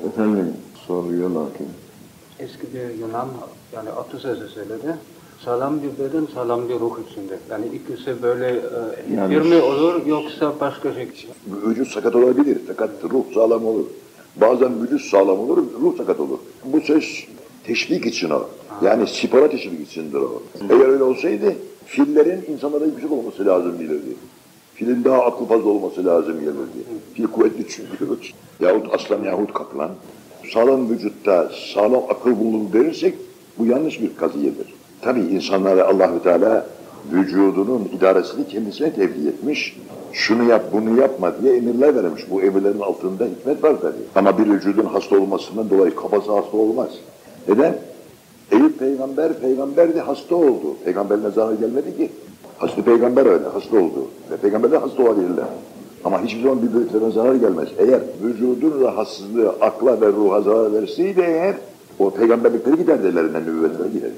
Efendim soruyorlar ki Eski bir Yunan yani atasözü söyledi. Sağlam bir beden, sağlam bir ruh içinde. Yani ikisi böyle e, Yani- bir mi olur yoksa başka şey? Vücut sakat olabilir fakat ruh sağlam olur. Bazen vücut sağlam olur, ruh sakat olur. Bu söz teşvik için o. Yani spora teşvik içindir o. Eğer öyle olsaydı fillerin insanlara yüksek olması lazım gelirdi. Filin daha aklı fazla olması lazım gelirdi. Fil kuvvetli çünkü. Yahut aslan yahut kaplan. Sağlam vücutta sağlam akıl bulunur derirsek bu yanlış bir kaziyedir. Tabii insanlara Allahü Teala vücudunun idaresini kendisine tevdi etmiş. Şunu yap, bunu yapma diye emirler vermiş. Bu emirlerin altında hikmet var tabii. Ama bir vücudun hasta olmasından dolayı kafası hasta olmaz. Neden? Eyüp peygamber, peygamberdi hasta oldu. Peygamberine zarar gelmedi ki. Hasta peygamber öyle, hasta oldu. Ve peygamberler hasta olabilirler. Ama hiçbir zaman birbirlerine zarar gelmez. Eğer vücudun rahatsızlığı akla ve ruha zarar verseydi eğer, o peygamberlikleri giderdi ellerinden nübüvvetler giderdi.